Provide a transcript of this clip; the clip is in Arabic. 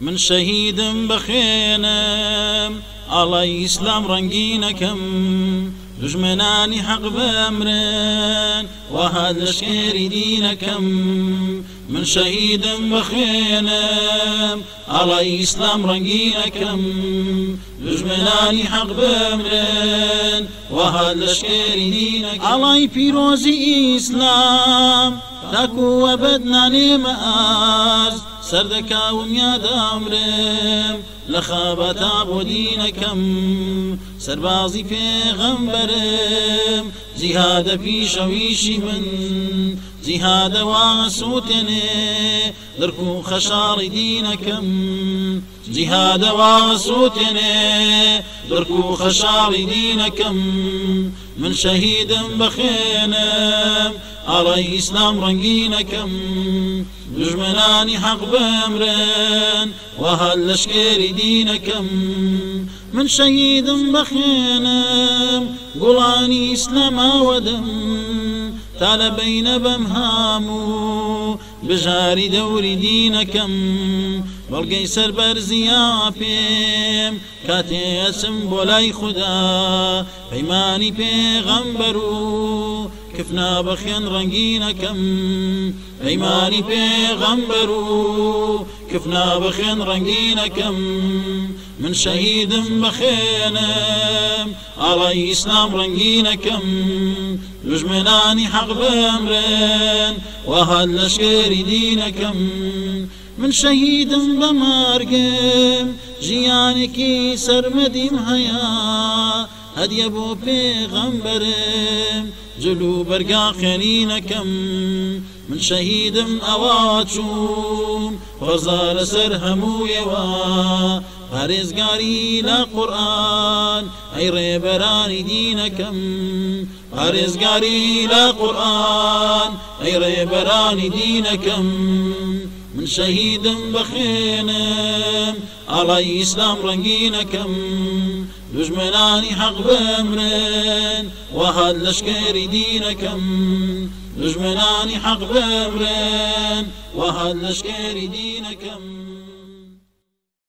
من شەهیدم بەخێنم ئاڵای ئیسلام ڕەنگینەکەم دژمنانی حەق بەمرن وەها لەشێری دینەکەم من شەهیدم بەخێنم ئاڵای ئیسلام ڕەنگینەکەم دژمنانی حەق بەمرن وەها لەشێری دینەکەم ئاڵای پیرۆزی ئیسلام تاکووە بەدنانێمە ئاز سەردەکاوم یادامرم لە خابەتا بۆ دینەکەم سەربازی پێغەمبەرم جیهادە پیشەویشی من. جیهادەوا سووتێنێ دەرک و خەشاڵی دینەکەم جیهادەوا سووتێنێ دەرک و خەشاڵی دینەکەم من شەهیدم بەخێنم ئاڵی ئیسلام ڕەنگینەکەم دژمنانی حەق بەمرن وهل لەشکێری دینەکەم من شەهیدم بەخێنم گوڵانی ئیسلاماوەدەم تا لە بینە بەم هاموو بژاری دەوری دینەکەم بەڵگەی سەربەرزییا پێم کاتێسم بۆ لای خوددا پەیمانی پێغەمبەر کفنا بەخێن ڕەنگینەکەم ئەیمانی پێغەمبەر و کفنا بەخێن ڕەنگینەکەم من شەهیدم بەخێنم ئاڵی ئیسلام ڕەنگینەکەم دژمنانی حەق بەمرن وهل لەشێری دینەکەم من شەهیدم بەمارگم ژیانێکی سەرمەدیم هەیە هەدیە بۆ پێغەمبەرم جلو بەرگا خێنینەکەم من شەهیدم ئەوا چوم وەرزا لەسەر هەموویەوە پارێزگاری لە قورآن ئەی ڕێبەرانی دینەکەم پارێزگاری لە قورآن ئەی ڕێبەرانی دینەکەم من شەهیدم بەخێنم ئاڵای ئیسلام ڕەنگینەکەم دژمنانی حەق بمرن وهل لەشکێری دینەکەم دژمنانی حەق بمرن وهل لەشکێری دینەکەم